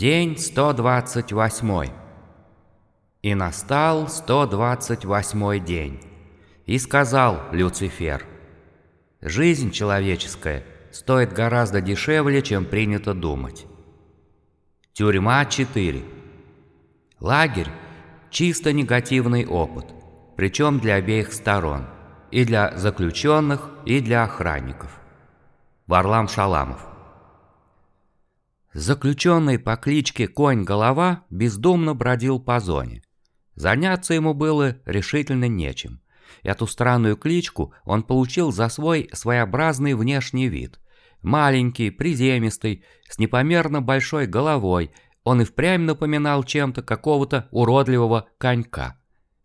День 128. И настал 128 день. И сказал Люцифер, «Жизнь человеческая стоит гораздо дешевле, чем принято думать». Тюрьма 4. Лагерь – чисто негативный опыт, причем для обеих сторон, и для заключенных, и для охранников. Варлам Шаламов Заключенный по кличке Конь-Голова бездумно бродил по зоне. Заняться ему было решительно нечем. Эту странную кличку он получил за свой своеобразный внешний вид. Маленький, приземистый, с непомерно большой головой, он и впрямь напоминал чем-то какого-то уродливого конька.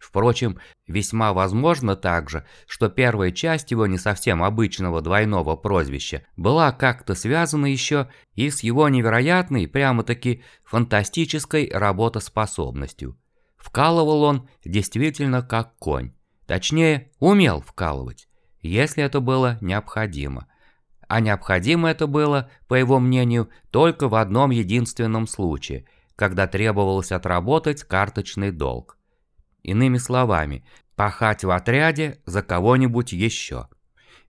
Впрочем, весьма возможно также, что первая часть его не совсем обычного двойного прозвища была как-то связана еще и с его невероятной, прямо-таки фантастической работоспособностью. Вкалывал он действительно как конь. Точнее, умел вкалывать, если это было необходимо. А необходимо это было, по его мнению, только в одном единственном случае, когда требовалось отработать карточный долг. Иными словами, пахать в отряде за кого-нибудь еще.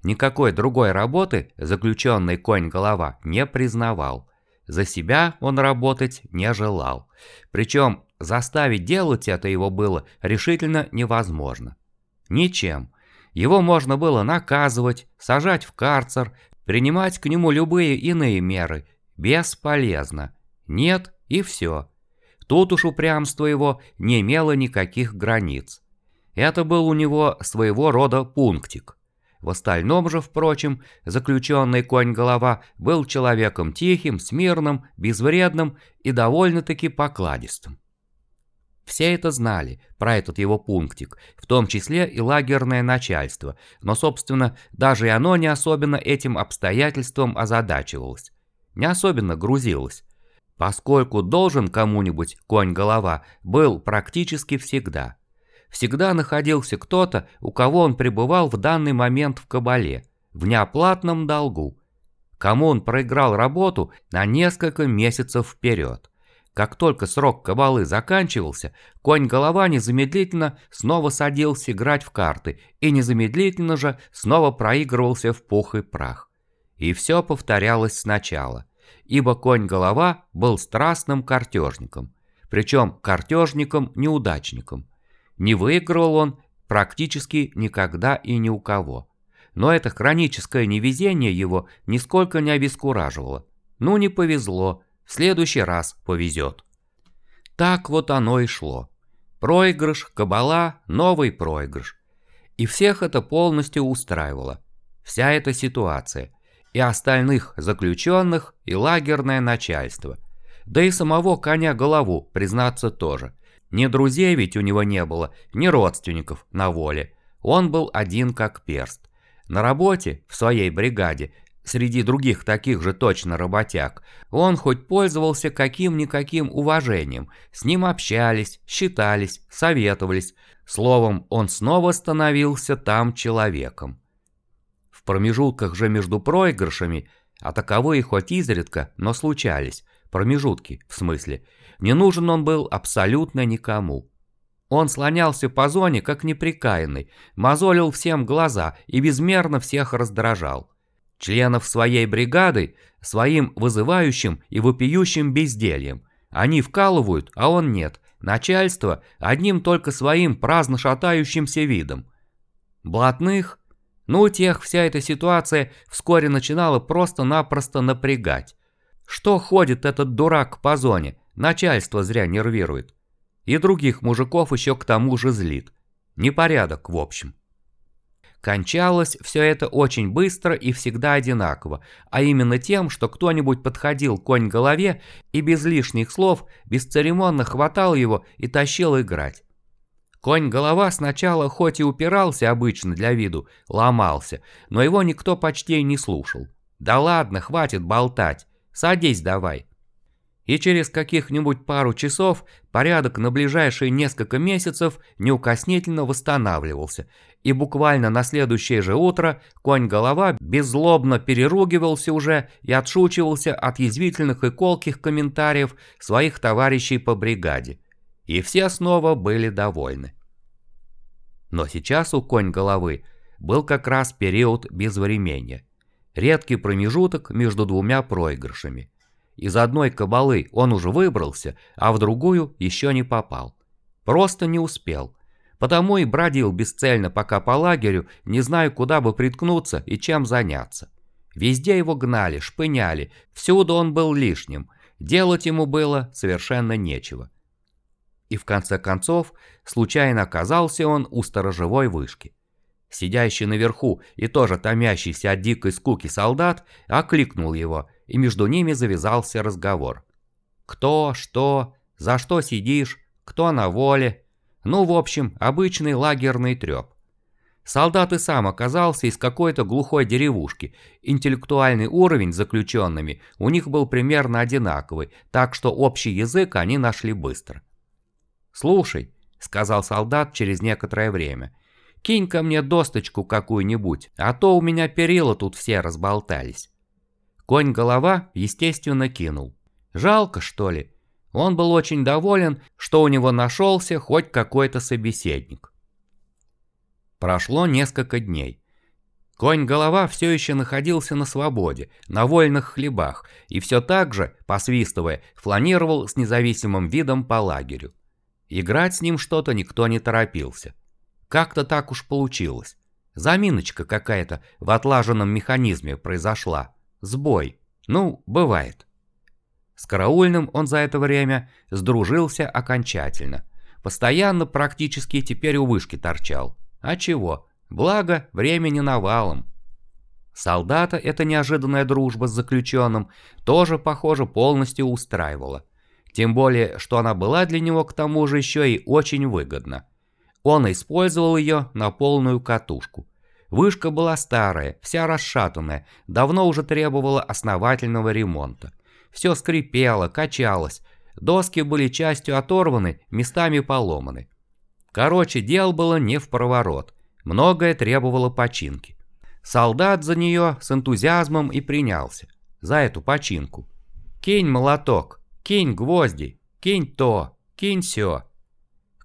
Никакой другой работы заключенный конь-голова не признавал. За себя он работать не желал. Причем заставить делать это его было решительно невозможно. Ничем. Его можно было наказывать, сажать в карцер, принимать к нему любые иные меры. Бесполезно. Нет и все. Тут уж упрямство его не имело никаких границ. Это был у него своего рода пунктик. В остальном же, впрочем, заключенный конь-голова был человеком тихим, смирным, безвредным и довольно-таки покладистым. Все это знали, про этот его пунктик, в том числе и лагерное начальство, но, собственно, даже и оно не особенно этим обстоятельством озадачивалось. Не особенно грузилось поскольку должен кому-нибудь конь-голова был практически всегда. Всегда находился кто-то, у кого он пребывал в данный момент в кабале, в неоплатном долгу. Кому он проиграл работу на несколько месяцев вперед. Как только срок кабалы заканчивался, конь-голова незамедлительно снова садился играть в карты и незамедлительно же снова проигрывался в пух и прах. И все повторялось сначала – ибо конь-голова был страстным картежником, причем картежником-неудачником. Не выигрывал он практически никогда и ни у кого. Но это хроническое невезение его нисколько не обескураживало. Ну не повезло, в следующий раз повезет. Так вот оно и шло. Проигрыш, кабала, новый проигрыш. И всех это полностью устраивало. Вся эта ситуация и остальных заключенных, и лагерное начальство. Да и самого коня голову, признаться, тоже. Ни друзей ведь у него не было, ни родственников на воле. Он был один как перст. На работе, в своей бригаде, среди других таких же точно работяг, он хоть пользовался каким-никаким уважением, с ним общались, считались, советовались, словом, он снова становился там человеком промежутках же между проигрышами, а таковые хоть изредка, но случались, промежутки, в смысле, не нужен он был абсолютно никому. Он слонялся по зоне, как неприкаянный, мозолил всем глаза и безмерно всех раздражал. Членов своей бригады своим вызывающим и вопиющим бездельем. Они вкалывают, а он нет. Начальство одним только своим праздно шатающимся видом. Блатных но у тех вся эта ситуация вскоре начинала просто-напросто напрягать. Что ходит этот дурак по зоне, начальство зря нервирует. И других мужиков еще к тому же злит. Непорядок, в общем. Кончалось все это очень быстро и всегда одинаково, а именно тем, что кто-нибудь подходил конь голове и без лишних слов бесцеремонно хватал его и тащил играть. Конь-голова сначала хоть и упирался обычно для виду, ломался, но его никто почти не слушал. «Да ладно, хватит болтать, садись давай». и через каких-нибудь пару часов порядок на ближайшие несколько месяцев неукоснительно восстанавливался, и буквально на следующее же утро конь-голова беззлобно переругивался уже и отшучивался от язвительных и колких комментариев своих товарищей по бригаде. И все снова были довольны. Но сейчас у конь-головы был как раз период безвременья. Редкий промежуток между двумя проигрышами – из одной кабалы он уже выбрался, а в другую еще не попал. Просто не успел. Потому и бродил бесцельно пока по лагерю, не зная, куда бы приткнуться и чем заняться. Везде его гнали, шпыняли, всюду он был лишним, делать ему было совершенно нечего. И в конце концов, случайно оказался он у сторожевой вышки. Сидящий наверху и тоже томящийся от дикой скуки солдат окликнул его, и между ними завязался разговор. Кто, что, за что сидишь, кто на воле. Ну, в общем, обычный лагерный треп. Солдат и сам оказался из какой-то глухой деревушки. Интеллектуальный уровень заключенными у них был примерно одинаковый, так что общий язык они нашли быстро. «Слушай», — сказал солдат через некоторое время, — «кинь ко мне досточку какую-нибудь, а то у меня перила тут все разболтались». Конь-голова, естественно, кинул. Жалко, что ли? Он был очень доволен, что у него нашелся хоть какой-то собеседник. Прошло несколько дней. Конь-голова все еще находился на свободе, на вольных хлебах, и все так же, посвистывая, фланировал с независимым видом по лагерю. Играть с ним что-то никто не торопился. Как-то так уж получилось. Заминочка какая-то в отлаженном механизме произошла. Сбой. Ну, бывает. С караульным он за это время сдружился окончательно. Постоянно практически теперь у вышки торчал. А чего? Благо, времени навалом. Солдата эта неожиданная дружба с заключенным тоже, похоже, полностью устраивала. Тем более, что она была для него к тому же еще и очень выгодна. Он использовал ее на полную катушку. Вышка была старая, вся расшатанная, давно уже требовала основательного ремонта. Все скрипело, качалось, доски были частью оторваны, местами поломаны. Короче, дел было не в проворот, многое требовало починки. Солдат за нее с энтузиазмом и принялся, за эту починку. Кинь молоток, кинь гвозди, кинь то, кинь все.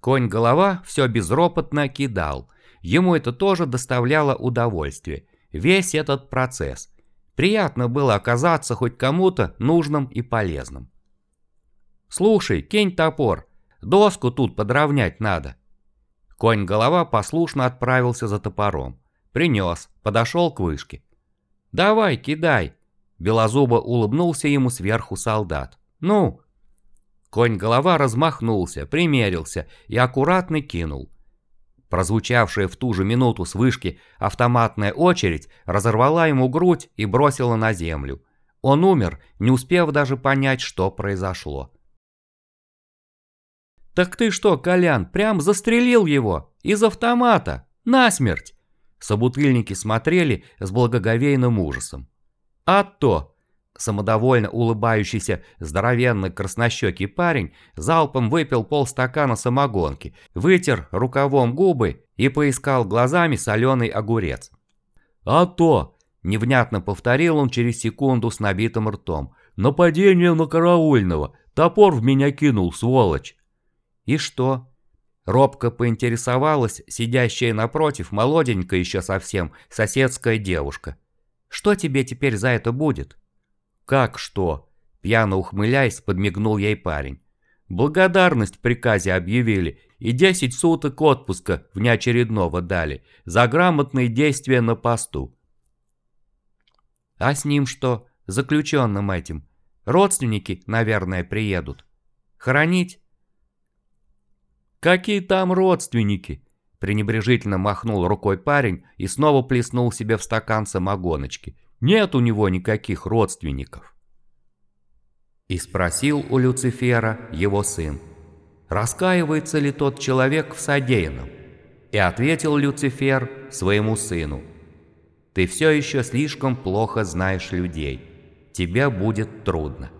Конь-голова все безропотно кидал, Ему это тоже доставляло удовольствие. Весь этот процесс. Приятно было оказаться хоть кому-то нужным и полезным. «Слушай, кинь топор. Доску тут подровнять надо». Конь-голова послушно отправился за топором. Принес, подошел к вышке. «Давай, кидай!» Белозубо улыбнулся ему сверху солдат. «Ну?» Конь-голова размахнулся, примерился и аккуратно кинул. Прозвучавшая в ту же минуту с вышки автоматная очередь разорвала ему грудь и бросила на землю. Он умер, не успев даже понять, что произошло. «Так ты что, Колян, прям застрелил его? Из автомата? Насмерть!» Собутыльники смотрели с благоговейным ужасом. «А то!» Самодовольно улыбающийся здоровенный краснощекий парень залпом выпил полстакана самогонки, вытер рукавом губы и поискал глазами соленый огурец. «А то!» – невнятно повторил он через секунду с набитым ртом. «Нападение на караульного! Топор в меня кинул, сволочь!» «И что?» Робко поинтересовалась сидящая напротив молоденькая еще совсем соседская девушка. «Что тебе теперь за это будет?» «Как что?» – пьяно ухмыляясь, подмигнул ей парень. «Благодарность в приказе объявили и 10 суток отпуска внеочередного дали за грамотные действия на посту». «А с ним что? Заключенным этим? Родственники, наверное, приедут. Хоронить?» «Какие там родственники?» пренебрежительно махнул рукой парень и снова плеснул себе в стакан самогоночки. Нет у него никаких родственников. И спросил у Люцифера его сын, раскаивается ли тот человек в содеянном? И ответил Люцифер своему сыну, ты все еще слишком плохо знаешь людей, тебе будет трудно.